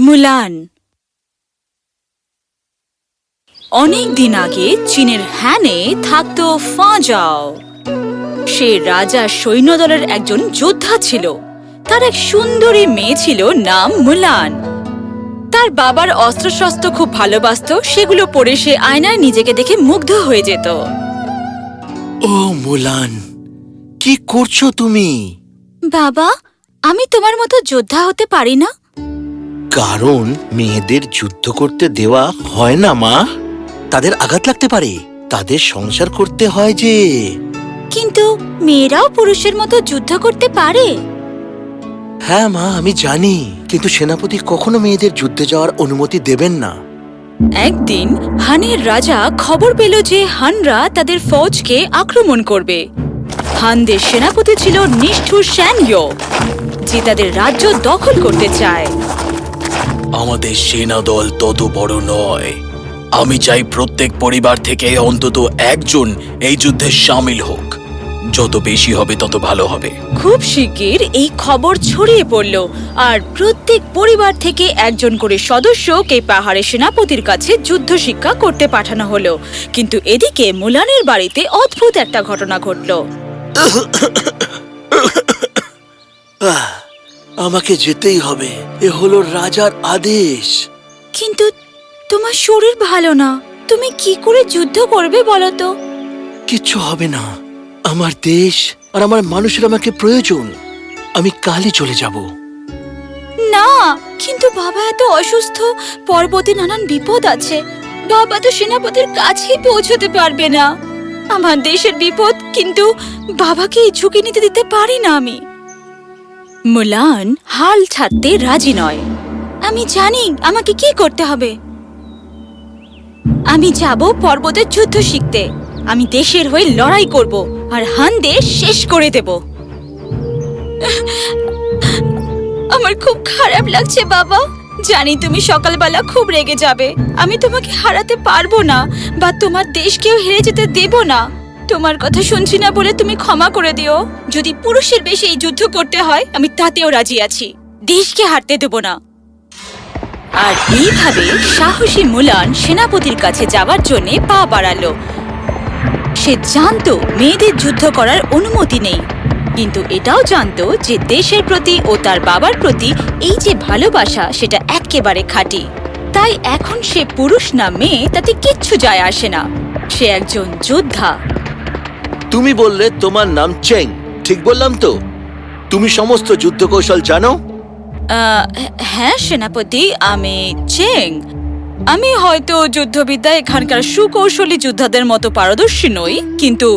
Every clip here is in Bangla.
মুলান। অনেক দিন আগে চীনের হ্যানে থাকতো ফাঁজাও। সে রাজা সৈন্যদলের একজন যোদ্ধা ছিল। তার এক সুন্দরী মেয়ে ছিল নাম মুলান। তার বাবার অস্ত্রশস্ত্র খুব ভালোবাসতো সেগুলো পরে সে আয়নায় নিজেকে দেখে মুগ্ধ হয়ে যেত। ও মুলান কি করছ তুমি? বাবা আমি তোমার মতো যোদ্ধা হতে পারি না? কারণ মেয়েদের যুদ্ধ করতে দেওয়া হয় না মা। তাদের আঘাত লাগতে পারে। তাদের সংসার করতে হয় যে। কিন্তু মেয়েরাও পুরুষের মতো যুদ্ধ করতে পারে। হ্যাঁ মা আমি জানি। কিন্তু সেনাপতি কখনো মেয়েদের যুদ্ধে যাওয়ার অনুমতি দেবেন না। একদিন হানের রাজা খবর পেল যে হানরা তাদের ফৌজকে আক্রমণ করবে। হানদের সেনাপতি ছিল নিষ্ঠুর শ্যানইয়ো যে তাদের রাজ্য দখল করতে চায়। আমাদের সেনা দল তত বড় নয়। আমি চাই প্রত্যেক পরিবার থেকে অন্তত একজন এই যুদ্ধে সামিল হোক। যত বেশি হবে তত ভালো হবে। খুব শিগগির এই খবর ছড়িয়ে পড়ল আর প্রত্যেক পরিবার থেকে একজন করে সদস্যকে পাহাড়ে সেনাপতির কাছে যুদ্ধ শিক্ষা করতে পাঠানো হলো। কিন্তু এদিকে মুলানের বাড়িতে অদ্ভুত একটা ঘটনা ঘটল। আমাকে যেতেই হবে। এ হলো রাজার আদেশ। কিন্তু তোমার শরীর ভালো না। তুমি কি করে যুদ্ধ করবে বলো তো? কিচ্ছু হবে না। আমার দেশ আর আমার মানুষের আমাকে প্রয়োজন। আমি কালই চলে যাব। না কিন্তু বাবা এত অসুস্থ। পর্বতে নানান বিপদ আছে। বাবা তো সেনাপতির কাছেই পৌঁছতে পারবে না। আমার দেশের বিপদ কিন্তু বাবাকে এই ঝুঁকি নিতে দিতে পারি না আমি। মুলান হাল ছাড়তে রাজি নয়। আমি জানি আমাকে কি করতে হবে। আমি যাব পর্বতের যুদ্ধ শিখতে। আমি দেশের হয়ে লড়াই করব আর হান দেশ শেষ করে দেব। আমার খুব খারাপ লাগছে বাবা। জানি তুমি সকালবেলা খুব রেগে যাবে। আমি তোমাকে হারাতে পারব না বা তোমার দেশকেও হেরে যেতে দেব না। তোমার কথা শুনছি না বলে তুমি ক্ষমা করে দিও। যদি পুরুষের বেশি এই যুদ্ধ করতে হয়, আমি তাতেও রাজি আছি। দেশকে হারতে দেব না। আর এইভাবে সাহসী মুলান সেনাপতির কাছে যাওয়ার জন্য পা বাড়ালো। সে জানত মেয়েদের যুদ্ধ করার অনুমতি নেই। কিন্তু এটাও জানতো যে দেশের প্রতি ও তার বাবার প্রতি এই যে ভালোবাসা, সেটা একেবারে খাঁটি। তাই এখন সে পুরুষ না মেয়ে, তাতে কিচ্ছু যায় আসে না। সে একজন যোদ্ধা। তুমি বললে তোমার নাম চেং ঠিক বললাম তো? তুমি সমস্ত যুদ্ধ কৌশল জানো? আহ, হ্যাঁ সেনাপতি আমি চেং। আমি হয়তো যুদ্ধবিদ্যায় এখানকার সুকৌশলী যোদ্ধাদের মতো পারদর্শী নই কিন্তু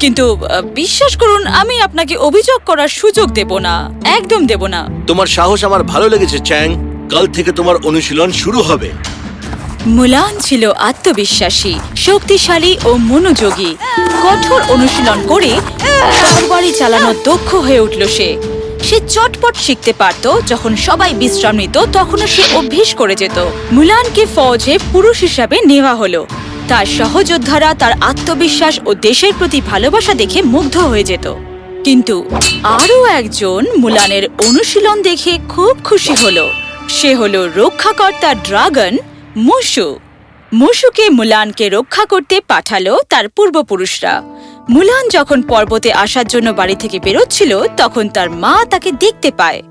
কিন্তু আহ, বিশ্বাস করুন আমি আপনাকে অভিযোগ করার সুযোগ দেব না একদম দেব না। তোমার সাহস আমার ভালো লেগেছে চ্যাং কাল থেকে তোমার অনুশীলন শুরু হবে। মুলান ছিল আত্মবিশ্বাসী, শক্তিশালী ও মনোযোগী। কঠোর অনুশীলন করে তরবারি চালানোর দক্ষ হয়ে উঠল সে। সে চটপট শিখতে পারত, যখন সবাই বিশ্রাম নিত, তখনও সে অভ্যেস করে যেত। মুলানকে ফৌজে পুরুষ হিসাবে নেওয়া হলো। তার সহযোদ্ধারা তার আত্মবিশ্বাস ও দেশের প্রতি ভালোবাসা দেখে মুগ্ধ হয়ে যেত। কিন্তু আরও একজন মুলানের অনুশীলন দেখে খুব খুশি হলো। সে হলো রক্ষাকর্তা ড্রাগন মুশু মুশুকে মুলানকে রক্ষা করতে পাঠালো তার পূর্বপুরুষরা। মুলান যখন পর্বতে আসার জন্য বাড়ি থেকে বেরোচ্ছিল তখন তার মা তাকে দেখতে পায়।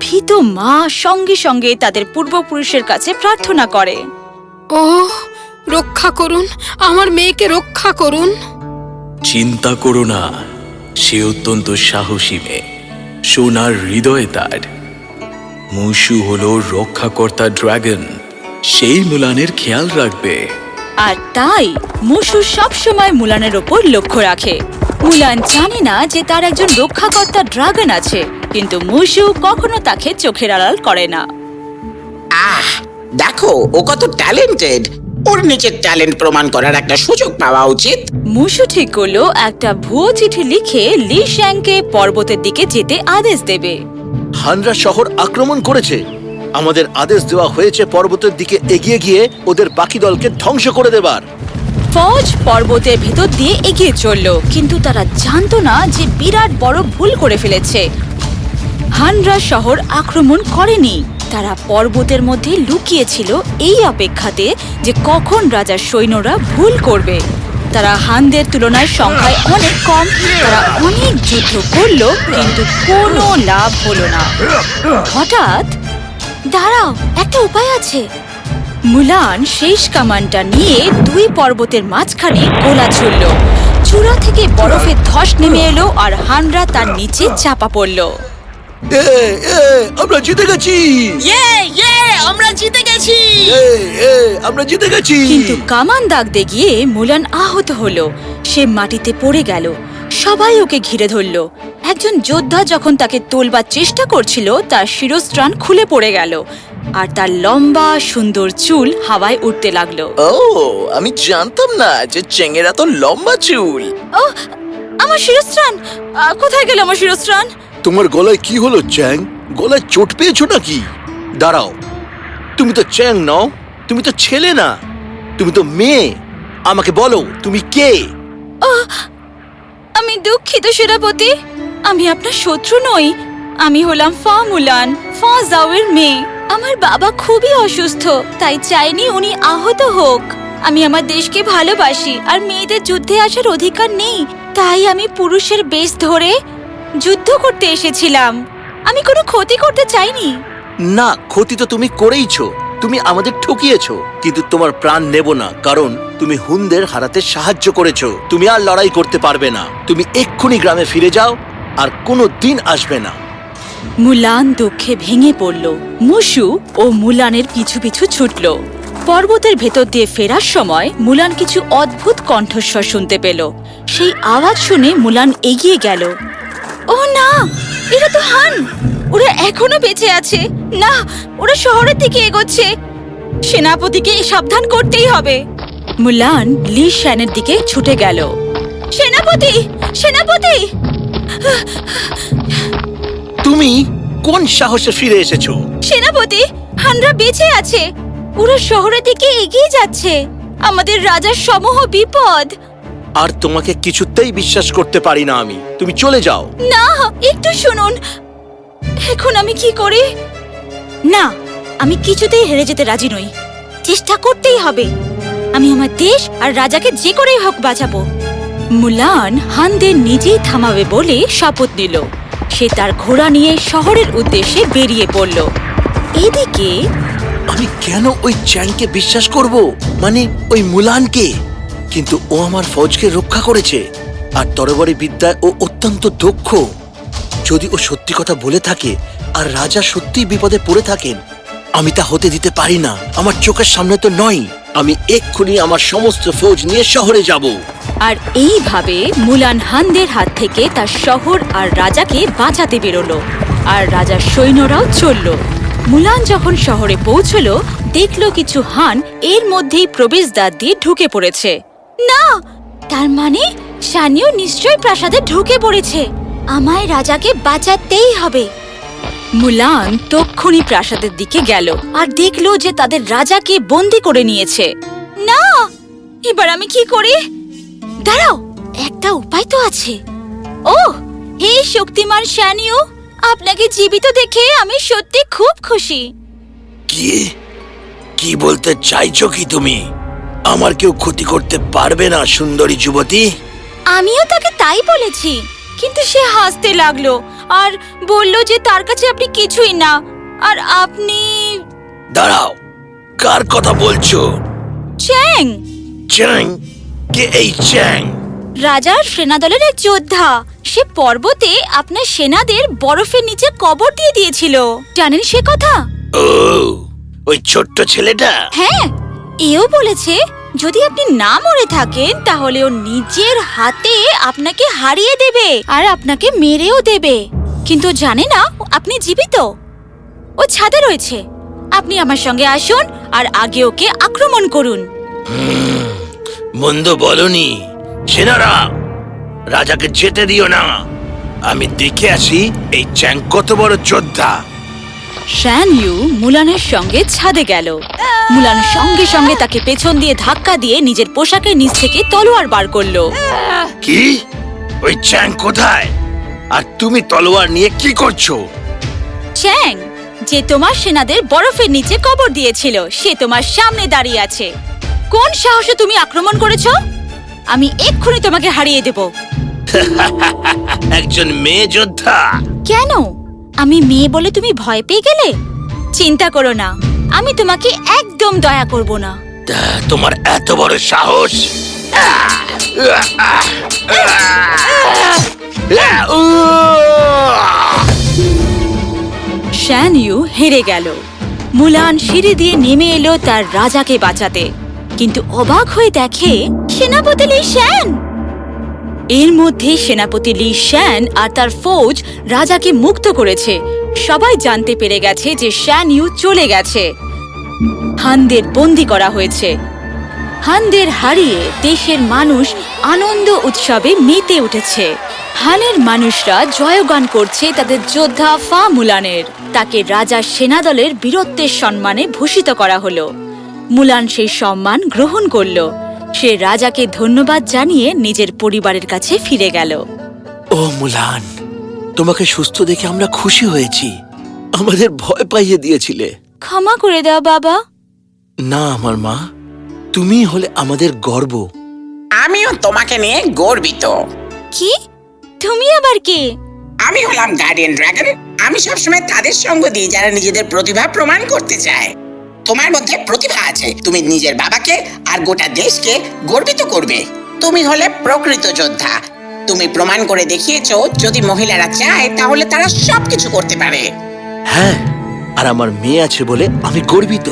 ভীত মা সঙ্গে সঙ্গে তাদের পূর্বপুরুষের কাছে প্রার্থনা করে। ও রক্ষা করুন আমার মেয়েকে রক্ষা করুন। চিন্তা করো না সে অত্যন্ত সাহসী মেয়ে সোনার হৃদয় তার। মুসু হলো রক্ষাকর্তা ড্রাগন। সেই মুলানের খেয়াল রাখবে। আর তাই মুসু সবসময় মুলানের ওপর লক্ষ্য রাখে। মুলান জানে না যে তার একজন রক্ষাকর্তা ড্রাগন আছে কিন্তু মুসু কখনো তাকে চোখের আড়াল করে না। আহ দেখো ও কত ট্যালেন্টেড ওর নিজের ট্যালেন্ট প্রমাণ করার একটা সুযোগ পাওয়া উচিত। মুসু ঠিক করল একটা ভুয়ো চিঠি লিখে লি শ্যাংকে পর্বতের দিকে যেতে আদেশ দেবে। হানরা শহর আক্রমণ করেছে। আমাদের আদেশ দেওয়া হয়েছে পর্বতের দিকে এগিয়ে গিয়ে ওদের বাকি দলকে ধ্বংস করে দেবার। ফৌজ পর্বতের ভেতর দিয়ে এগিয়ে চলল, কিন্তু তারা জানতো না যে বিরাট বড় ভুল করে ফেলেছে। হানরা শহর আক্রমণ করেনি। তারা পর্বতের মধ্যে লুকিয়েছিল এই অপেক্ষাতে যে কখন রাজার সৈন্যরা ভুল করবে। তারা হানদের তুলনায় সংখ্যায় অনেক কম। তারা অনেক যুদ্ধ করল, কিন্তু কোনো লাভ হলো না। হঠাৎ দাঁড়াও একটা উপায় আছে। মুলান শেষ কামানটা নিয়ে দুই পর্বতের মাঝখানে গোলা ছুড়ল। চূড়া থেকে বরফের ধস নেমে এলো আর হানরা তার নিচে চাপা পড়ল। এ, এ, আমরা জিতে গেছি। আমরা জিতে গেছি। এ, এ, আমরা জিতে গেছি। কিন্তু কামান দাগতে গিয়ে মুলান আহত হলো। সে মাটিতে পড়ে গেল। সবাই ওকে ঘিরে ধরল। একজন যোদ্ধা যখন তাকে তোলবার চেষ্টা করছিল তার শিরস্ত্রাণ খুলে পড়ে গেল আর তার লম্বা সুন্দর চুল হাওয়ায় উঠতে লাগল। ও আমি জানতাম না যে চেঙ্গের এত লম্বা চুল। ও আমার শিরস্ত্রাণ! কোথায় গেল আমার শিরস্ত্রাণ? তোমার গলায় কি হলো চ্যাং? গলায় চোট পেয়েছ নাকি? দাঁড়াও। তুমি তো চ্যাং নও তুমি তো ছেলে না। তুমি তো মেয়ে। আমাকে বলো তুমি কে? আমি দুঃখিত, সেনাপতি। আমি আপনার শত্রু নই। আমি হলাম ফা মুলান, ফা জাওয়ের মেয়ে। আমার বাবা খুবই অসুস্থ, তাই চাইনি উনি আহত হোক। আমি আমার দেশকে ভালোবাসি, আর মেয়েদের যুদ্ধে আসার অধিকার নেই। তাই আমি পুরুষের বেশ ধরে যুদ্ধ করতে এসেছিলাম। আমি কোনো ক্ষতি করতে চাইনি। না, ক্ষতি তো তুমি করেইছো। তুমি আমাদের ঠকিয়েছ, কিন্তু তোমার প্রাণ নেব না, কারণ তুমি হুনদের হারাতে সাহায্য করেছ। তুমি আর লড়াই করতে পারবে না। তুমি এক্ষুনি গ্রামে ফিরে যাও, আর কোনো দিন আসবে না। মুলান দুঃখে ভেঙে পড়ল। মুসু ও মুলানের পিছু পিছু ছুটল। পর্বতের ভেতর দিয়ে ফেরার সময় মুলান কিছু অদ্ভুত কণ্ঠস্বর শুনতে পেল। সেই আওয়াজ শুনে মুলান এগিয়ে গেল। ও না, এরা তো হান! ওরা এখনও বেঁচে আছে। না ওরা শহরের দিকে এগোচ্ছে। সেনাপতিকে সাবধান করতেই হবে। মুলান লি শ্যানের দিকে ছুটে গেল। সেনাপতি সেনাপতি! তুমি কোন সাহসে ফিরে এসেছ? সেনাপতি হানরা বেঁচে আছে। ওরা শহরের দিকে এগিয়ে যাচ্ছে। আমাদের রাজার সমূহ বিপদ। আর তোমাকে কিছুতেই বিশ্বাস করতে পারি না আমি। তুমি চলে যাও। না একটু শুনুন। এখন আমি কি করি? না, আমি কিছুতেই হেরে যেতে রাজি নই। চেষ্টা করতেই হবে। আমি আমার দেশ আর রাজাকে যে করেই হোক বাঁচাবো। মুলান হানদের নিজেই থামাবে বলে শপথ নিল। সে তার ঘোড়া নিয়ে শহরের উদ্দেশ্যে বেরিয়ে পড়ল। এদিকে আমি কেন ওই চ্যাংকে বিশ্বাস করব? মানে ওই মুলানকে? কিন্তু ও আমার ফৌজকে রক্ষা করেছে। আর তরবারি বিদ্যায় ও অত্যন্ত দক্ষ। যদি ও সত্যি কথা বলে থাকে আর রাজা সত্যি বিপদে পড়ে থাকেন, আমি তা হতে দিতে পারি না। আমার চোখের সামনে তো নয়। আমি এক্ষুনি আমার সমস্ত ফৌজ নিয়ে শহরে যাব। আর এইভাবে মুলান হানদের হাত থেকে তার শহর আর রাজাকে বাঁচাতে বেরোলো। আর রাজার সৈন্যরাও চলল। মুলান যখন শহরে পৌঁছলো, দেখল কিছু হান এর মধ্যেই প্রবেশদ্বার দিয়ে ঢুকে পড়েছে। না, তার মানে সানিও নিশ্চয় প্রাসাদে ঢুকে পড়েছে। আমায় রাজাকে বাঁচাতেই হবে। মুলান তক্ষুনি প্রাসাদের দিকে গেল আর দেখল যে তাদের রাজাকে বন্দি করে নিয়েছে। না এবার আমি কি করি? দাঁড়াও একটা উপায় তো আছে। ও হে শক্তিমান শ্যানিও আপনাকে জীবিত দেখে আমি সত্যি খুব খুশি। কি? কি বলতে চাইছো কি তুমি? আমার কেউ ক্ষতি করতে পারবে না সুন্দরী যুবতী। আমিও তাকে তাই বলেছি। কিন্তু সে হাসতে লাগল আর বলল যে তার কাছে আপনি কিছুই না। আর আপনি দাঁড়াও কার কথা বলছো? চ্যাং। চ্যাং? কে এই চ্যাং? রাজার সেনাদলের এক যোদ্ধা। সে পর্বতে আপনার সেনাদের বরফের নিচে কবর দিয়ে দিয়েছিল। জানেন সে কথা? ও ওই ছোট্ট ছেলেটা? হ্যাঁ এও বলেছে যদি আপনি না মরে থাকেন, তাহলে ও নিজের হাতে আপনাকে হারিয়ে দেবে আর আপনাকে মেরেও দেবে। কিন্তু জানে না, আপনি জীবিত। ও ছাদে রয়েছে। আপনি আমার সঙ্গে আসুন আর আগে ওকে আক্রমণ করুন। মন্দ বলনি। সেনারা, রাজাকে যেতে দিও না। আমি দেখে আসি এই চ্যাং কত বড় যোদ্ধা। শ্যান ইউ মুলানের সঙ্গে ছাদে গেল। মুলান সঙ্গে সঙ্গে তাকে পেছন দিয়ে ধাক্কা দিয়ে নিজের পোশাকের নিচ থেকে তলোয়ার বার করল। কি? ওই চ্যাং কোথায়? আর তুমি তলোয়ার নিয়ে কি করছ? চ্যাং যে তোমার সেনাদের বরফের নিচে কবর দিয়েছিল সে তোমার সামনে দাঁড়িয়ে আছে। কোন সাহসে তুমি আক্রমণ করেছ? আমি এক্ষুনি তোমাকে হারিয়ে দেব। একজন মেয়ে যোদ্ধা। কেন? আমি মেয়ে বলে তুমি ভয় পেয়ে গেলে? চিন্তা করো না আমি তোমাকে একদম দয়া করব না। তোমার এত বড় সাহস? শ্যান ইউ হেরে গেল। মুলান সিঁড়ি দিয়ে নেমে এলো তার রাজাকে বাঁচাতে। কিন্তু অবাক হয়ে দেখে সেনাপতি লি শ্যান। এর মধ্যে সেনাপতি লি শ্যান আর তার ফৌজ রাজাকে মুক্ত করেছে। সবাই জানতে পেরে গেছে যে শ্যান ইউ চলে গেছে। হানদের বন্দি করা হয়েছে। হানদের হারিয়ে দেশের মানুষ আনন্দ উৎসবে মেতে উঠেছে। হানের মানুষরা জয়গান করছে তাদের যোদ্ধা ফা মুলানের। তাকে রাজার সেনাদলের বীরত্বের সম্মানে ভূষিত করা হলো। মুলান সেই সম্মান গ্রহণ করল। সে রাজাকে ধন্যবাদ জানিয়ে নিজের পরিবারের কাছে ফিরে গেল। ও মুলান তোমাকে সুস্থ দেখে আমরা খুশি হয়েছি। আমাদের ভয় পাইয়ে দিয়েছিলে। ক্ষমা করে দাও বাবা। না আমার মা তুমি হলে আমাদের গর্ব। আমিও তোমাকে নিয়ে গর্বিত। কি? তুমি আবার কে? আমি হলাম গার্ডিয়ান ড্রাগন আমি সবসময় তাদের সঙ্গ দিই যারা নিজেদের প্রতিভা প্রমাণ করতে চায়। তোমার মধ্যে প্রতিভা আছে। তুমি নিজের বাবাকে আর গোটা দেশকে গর্বিত করবে। তুমি হলে প্রকৃত যোদ্ধা। তুমি প্রমাণ করে দেখিয়েছো, যদি মহিলারা চায়, তাহলে তারা সবকিছু করতে পারে। হ্যাঁ আর আমার মেয়ে আছে বলে আমি গর্বিত।